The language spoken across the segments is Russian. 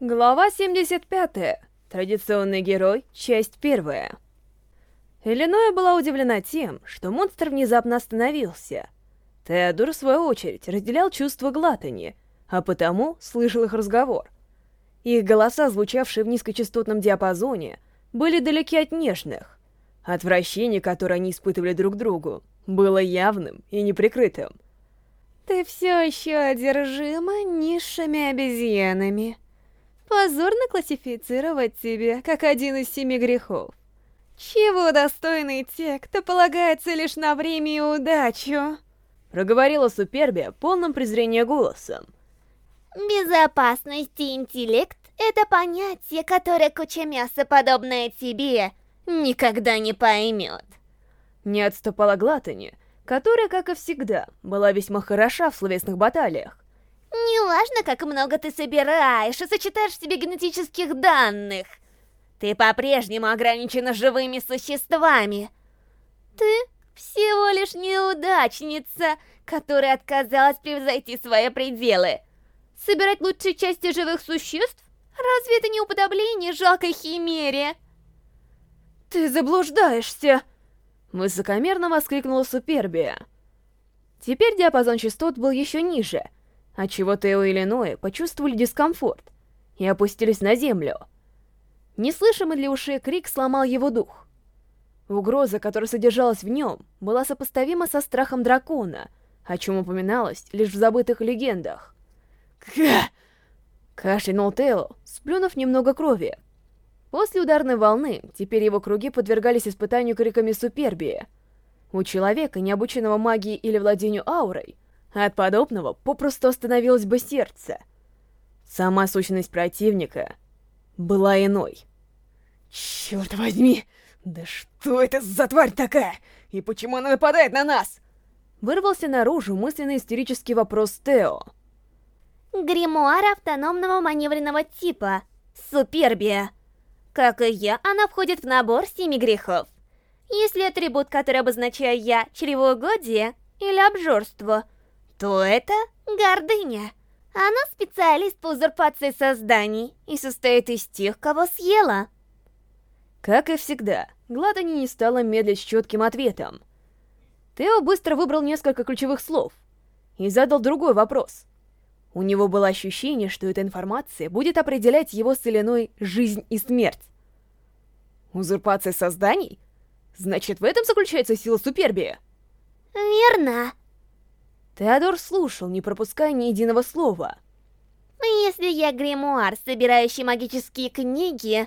Глава 75. Традиционный герой. Часть первая. Иллиноя была удивлена тем, что монстр внезапно остановился. Теодор, в свою очередь, разделял чувства Глатани, а потому слышал их разговор. Их голоса, звучавшие в низкочастотном диапазоне, были далеки от нежных. Отвращение, которое они испытывали друг другу, было явным и неприкрытым. «Ты все еще одержима низшими обезьянами», Позорно классифицировать тебя как один из семи грехов. Чего достойны те, кто полагается лишь на время и удачу? Проговорила Супербия полным презрения голосом. Безопасность и интеллект — это понятие, которое куча мяса, подобное тебе, никогда не поймет. Не отступала Глатани, которая, как и всегда, была весьма хороша в словесных баталиях. Неважно, как много ты собираешь и сочетаешь в себе генетических данных. Ты по-прежнему ограничена живыми существами. Ты всего лишь неудачница, которая отказалась превзойти свои пределы. Собирать лучшие части живых существ? Разве это не уподобление жалкой химере? Ты заблуждаешься! Высокомерно воскликнула Супербия. Теперь диапазон частот был еще ниже — отчего Тео и Иллиной почувствовали дискомфорт и опустились на землю. Неслышимый для ушей крик сломал его дух. Угроза, которая содержалась в нем, была сопоставима со страхом дракона, о чем упоминалось лишь в забытых легендах. «Ка!» — кашлянул Тео, сплюнув немного крови. После ударной волны, теперь его круги подвергались испытанию криками супербии. У человека, не обученного магии или владению аурой, от подобного попросту остановилось бы сердце. Сама сущность противника была иной. Черт возьми! Да что это за тварь такая? И почему она нападает на нас? Вырвался наружу мысленный истерический вопрос Тео. Гримуар автономного маневренного типа. Супербия. Как и я, она входит в набор семи грехов. Если атрибут, который обозначаю я, чревоугодие или обжорство — то это гордыня. Она специалист по узурпации созданий и состоит из тех, кого съела. Как и всегда, Гладани не стала медлить с четким ответом. Тео быстро выбрал несколько ключевых слов и задал другой вопрос. У него было ощущение, что эта информация будет определять его соляной жизнь и смерть. Узурпация созданий? Значит, в этом заключается сила Супербия? Верно. Теодор слушал, не пропуская ни единого слова. Если я гримуар, собирающий магические книги,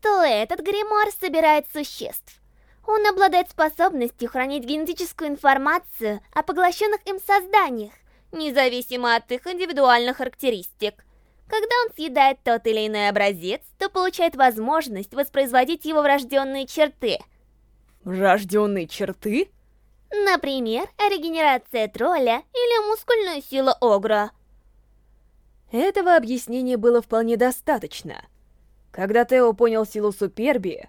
то этот гримуар собирает существ. Он обладает способностью хранить генетическую информацию о поглощенных им созданиях, независимо от их индивидуальных характеристик. Когда он съедает тот или иной образец, то получает возможность воспроизводить его врожденные черты. Врожденные черты? Например, регенерация тролля или мускульная сила Огра. Этого объяснения было вполне достаточно. Когда Тео понял силу Суперби,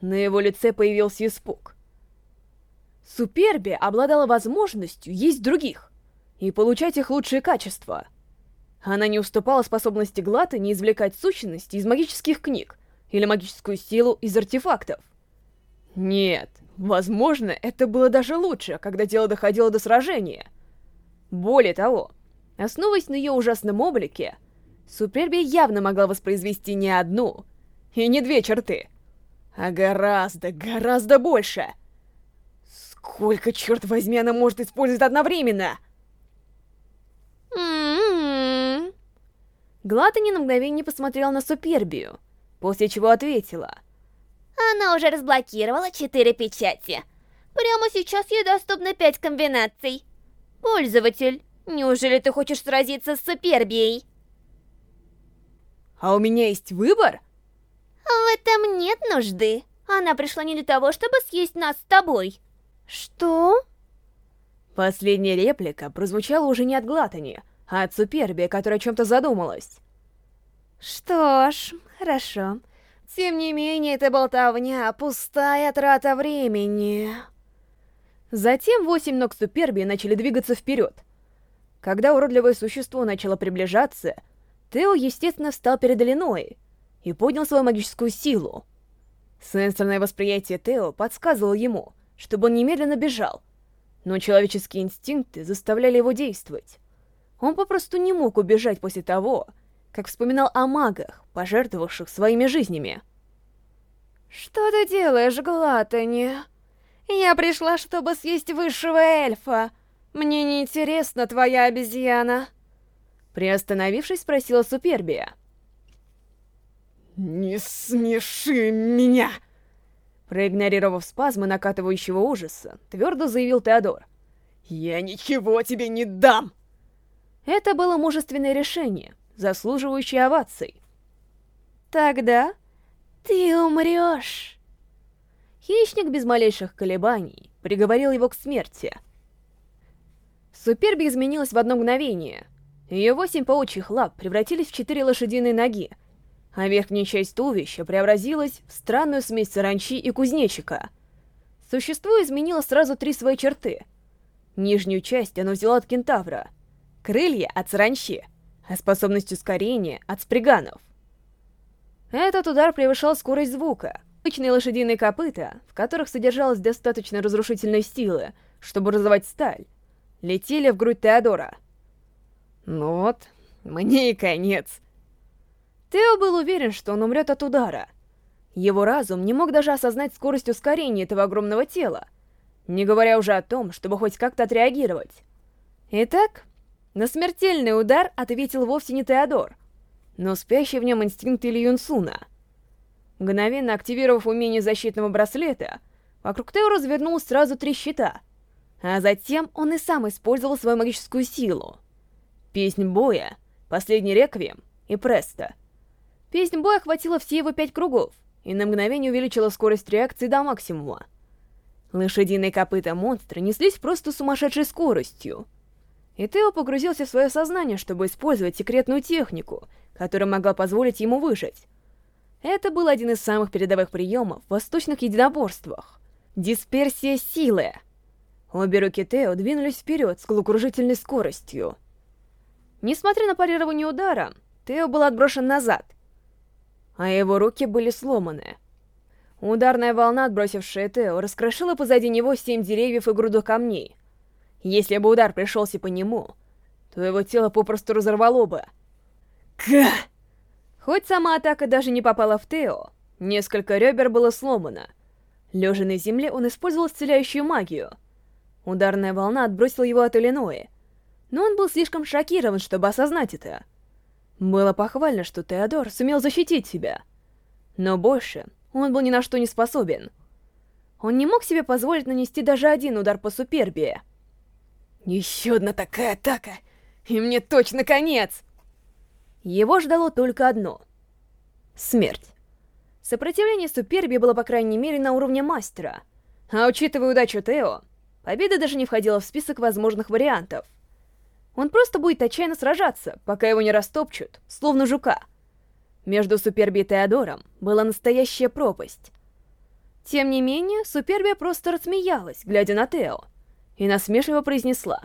на его лице появился испуг. Суперби обладала возможностью есть других и получать их лучшие качества. Она не уступала способности Глата не извлекать сущности из магических книг или магическую силу из артефактов. Нет, Возможно, это было даже лучше, когда дело доходило до сражения. Более того, основываясь на ее ужасном облике, Суперби явно могла воспроизвести не одну и не две черты, а гораздо, гораздо больше. Сколько, черт возьми, она может использовать одновременно? М-м-м. Глата на мгновение посмотрела на Супербию, после чего ответила — она уже разблокировала четыре печати. Прямо сейчас ей доступно пять комбинаций. Пользователь, неужели ты хочешь сразиться с Супербией? А у меня есть выбор? В этом нет нужды. Она пришла не для того, чтобы съесть нас с тобой. Что? Последняя реплика прозвучала уже не от Глатани, а от Суперби, которая о чем-то задумалась. Что ж, хорошо. Тем не менее, это болтовня, пустая трата времени. Затем восемь ног Суперби начали двигаться вперед. Когда уродливое существо начало приближаться, Тео, естественно, встал перед Иллиной и поднял свою магическую силу. Сенсорное восприятие Тео подсказывало ему, чтобы он немедленно бежал, но человеческие инстинкты заставляли его действовать. Он попросту не мог убежать после того, как вспоминал о магах, пожертвовавших своими жизнями. «Что ты делаешь, Глатани? Я пришла, чтобы съесть высшего эльфа. Мне не интересна твоя обезьяна». Приостановившись, спросила Супербия. «Не смеши меня!» Проигнорировав спазмы накатывающего ужаса, твердо заявил Теодор. «Я ничего тебе не дам!» Это было мужественное решение, заслуживающее оваций. «Тогда ты умрешь!» Хищник без малейших колебаний приговорил его к смерти. Суперби изменилась в одно мгновение. Ее восемь паучьих лап превратились в четыре лошадиные ноги, а верхняя часть туловища преобразилась в странную смесь саранчи и кузнечика. Существо изменило сразу три свои черты. Нижнюю часть оно взяло от кентавра, крылья от саранчи, а способность ускорения от сприганов. Этот удар превышал скорость звука. Обычные лошадиные копыта, в которых содержалось достаточно разрушительной силы, чтобы разорвать сталь, летели в грудь Теодора. Ну вот, мне и конец. Тео был уверен, что он умрет от удара. Его разум не мог даже осознать скорость ускорения этого огромного тела, не говоря уже о том, чтобы хоть как-то отреагировать. Итак, на смертельный удар ответил вовсе не Теодор, но спящий в нем инстинкт Ильи Юнсуна. Мгновенно активировав умение защитного браслета, вокруг Тео развернулось сразу три щита, а затем он и сам использовал свою магическую силу. Песнь боя, последний реквием и преста — Песнь боя охватила все его пять кругов и на мгновение увеличила скорость реакции до максимума. Лошадиные копыта монстра неслись просто сумасшедшей скоростью. И Тео погрузился в свое сознание, чтобы использовать секретную технику, которая могла позволить ему выжить. Это был один из самых передовых приемов в восточных единоборствах. Дисперсия силы. Обе руки Тео двинулись вперед с головокружительной скоростью. Несмотря на парирование удара, Тео был отброшен назад, а его руки были сломаны. Ударная волна, отбросившая Тео, раскрошила позади него семь деревьев и груду камней. Если бы удар пришелся по нему, то его тело попросту разорвало бы. Ка! Хоть сама атака даже не попала в Тео, несколько ребер было сломано. Лежа на земле, он использовал исцеляющую магию. Ударная волна отбросила его от Иллиноя, но он был слишком шокирован, чтобы осознать это. Было похвально, что Теодор сумел защитить себя. Но больше он был ни на что не способен. Он не мог себе позволить нанести даже один удар по Супербии. Еще одна такая атака, и мне точно конец! Его ждало только одно — смерть. Сопротивление Суперби было, по крайней мере, на уровне мастера. А учитывая удачу Тео, победа даже не входила в список возможных вариантов. Он просто будет отчаянно сражаться, пока его не растопчут, словно жука. Между Суперби и Теодором была настоящая пропасть. Тем не менее, Супербия просто рассмеялась, глядя на Тео, и насмешливо произнесла.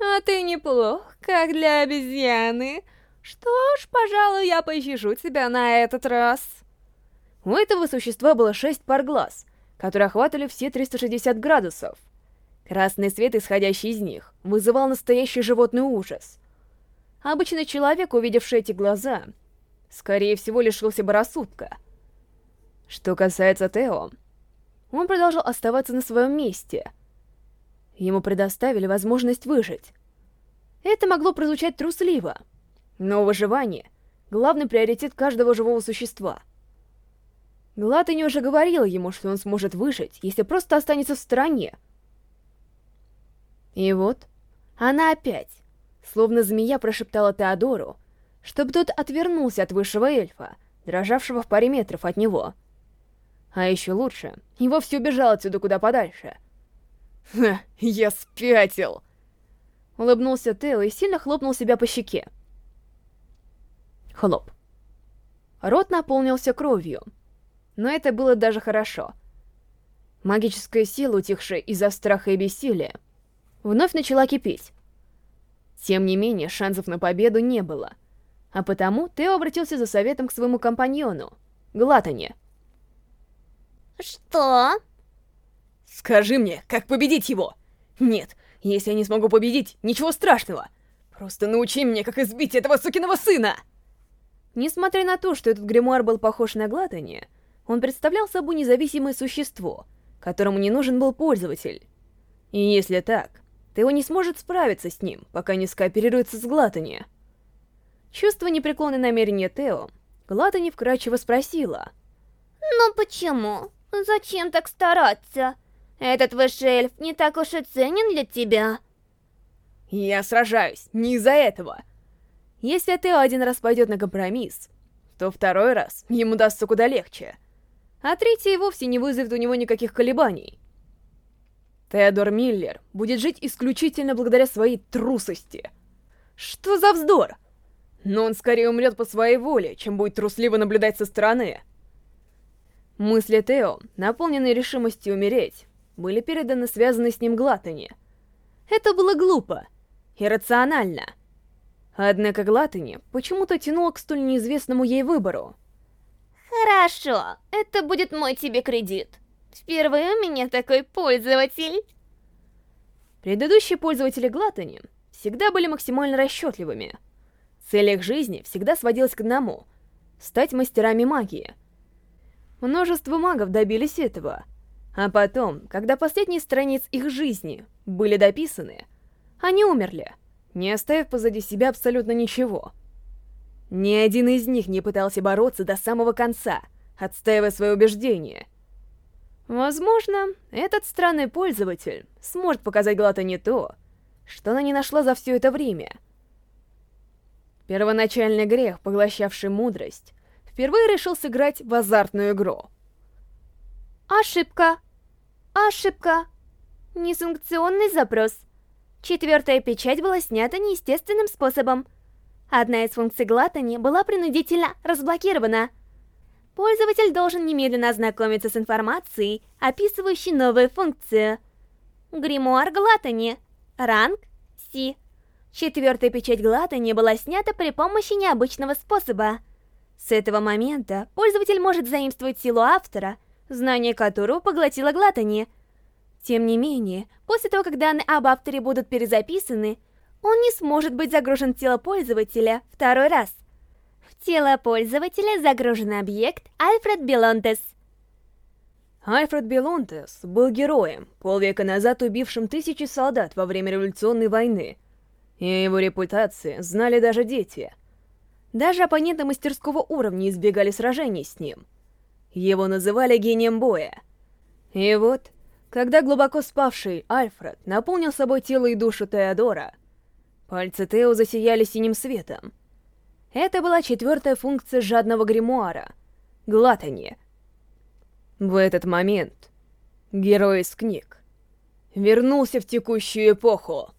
«А ты неплох, как для обезьяны. Что ж, пожалуй, я пощажу тебя на этот раз». У этого существа было шесть пар глаз, которые охватывали все 360 градусов — Красный свет, исходящий из них, вызывал настоящий животный ужас. Обычный человек, увидевший эти глаза, скорее всего, лишился бы рассудка. Что касается Тео, он продолжал оставаться на своем месте. Ему предоставили возможность выжить. Это могло прозвучать трусливо, но выживание — главный приоритет каждого живого существа. Глатани уже говорила ему, что он сможет выжить, если просто останется в стороне, и вот, она опять, словно змея прошептала Теодору, чтобы тот отвернулся от высшего эльфа, дрожавшего в паре метров от него. А еще лучше, и вовсе убежал отсюда куда подальше. «Ха, я спятил!» Улыбнулся Тео и сильно хлопнул себя по щеке. Хлоп. Рот наполнился кровью. Но это было даже хорошо. Магическая сила, утихшая из-за страха и бессилия, вновь начала кипеть. Тем не менее, шансов на победу не было. А потому Тео обратился за советом к своему компаньону, Глатане. Что? Скажи мне, как победить его? Нет, если я не смогу победить, ничего страшного. Просто научи меня, как избить этого сукиного сына! Несмотря на то, что этот гримуар был похож на Глатани, он представлял собой независимое существо, которому не нужен был пользователь. И если так, Тео не сможет справиться с ним, пока не скооперируется с Глатани. Чувствуя непреклонное намерение Тео, Глатани вкрадчиво спросила. Но почему? Зачем так стараться? Этот высший эльф не так уж и ценен для тебя. Я сражаюсь не из-за этого. Если Тео один раз пойдет на компромисс, то второй раз ему дастся куда легче. А третий вовсе не вызовет у него никаких колебаний. Теодор Миллер будет жить исключительно благодаря своей трусости. Что за вздор? Но он скорее умрет по своей воле, чем будет трусливо наблюдать со стороны. Мысли Тео, наполненные решимостью умереть, были переданы связанной с ним Глатани. Это было глупо, иррационально. Однако Глатани почему-то тянула к столь неизвестному ей выбору. Хорошо, это будет мой тебе кредит. Впервые у меня такой пользователь. Предыдущие пользователи Глатани всегда были максимально расчетливыми. Цель их жизни всегда сводилась к одному — стать мастерами магии. Множество магов добились этого. А потом, когда последние страницы их жизни были дописаны, они умерли, не оставив позади себя абсолютно ничего. Ни один из них не пытался бороться до самого конца, отстаивая свои убеждения. Возможно, этот странный пользователь сможет показать Глата не то, что она не нашла за все это время. Первоначальный грех, поглощавший мудрость, впервые решил сыграть в азартную игру. Ошибка. Ошибка. Несанкционный запрос. Четвертая печать была снята неестественным способом. Одна из функций Глатани была принудительно разблокирована. Пользователь должен немедленно ознакомиться с информацией, описывающей новую функцию. Гримуар Глатани. Ранг Си. Четвертая печать Глатани была снята при помощи необычного способа. С этого момента пользователь может заимствовать силу автора, знание которого поглотила Глатани. Тем не менее, после того, как данные об авторе будут перезаписаны, он не сможет быть загружен в тело пользователя второй раз. В тело пользователя загружен объект Альфред Белонтес. Альфред Белонтес был героем, полвека назад убившим тысячи солдат во время революционной войны. И его репутации знали даже дети. Даже оппоненты мастерского уровня избегали сражений с ним. Его называли гением боя. И вот, когда глубоко спавший Альфред наполнил собой тело и душу Теодора, Пальцы Тео засияли синим светом. Это была четвертая функция жадного гримуара — глатанье. В этот момент герой из книг вернулся в текущую эпоху.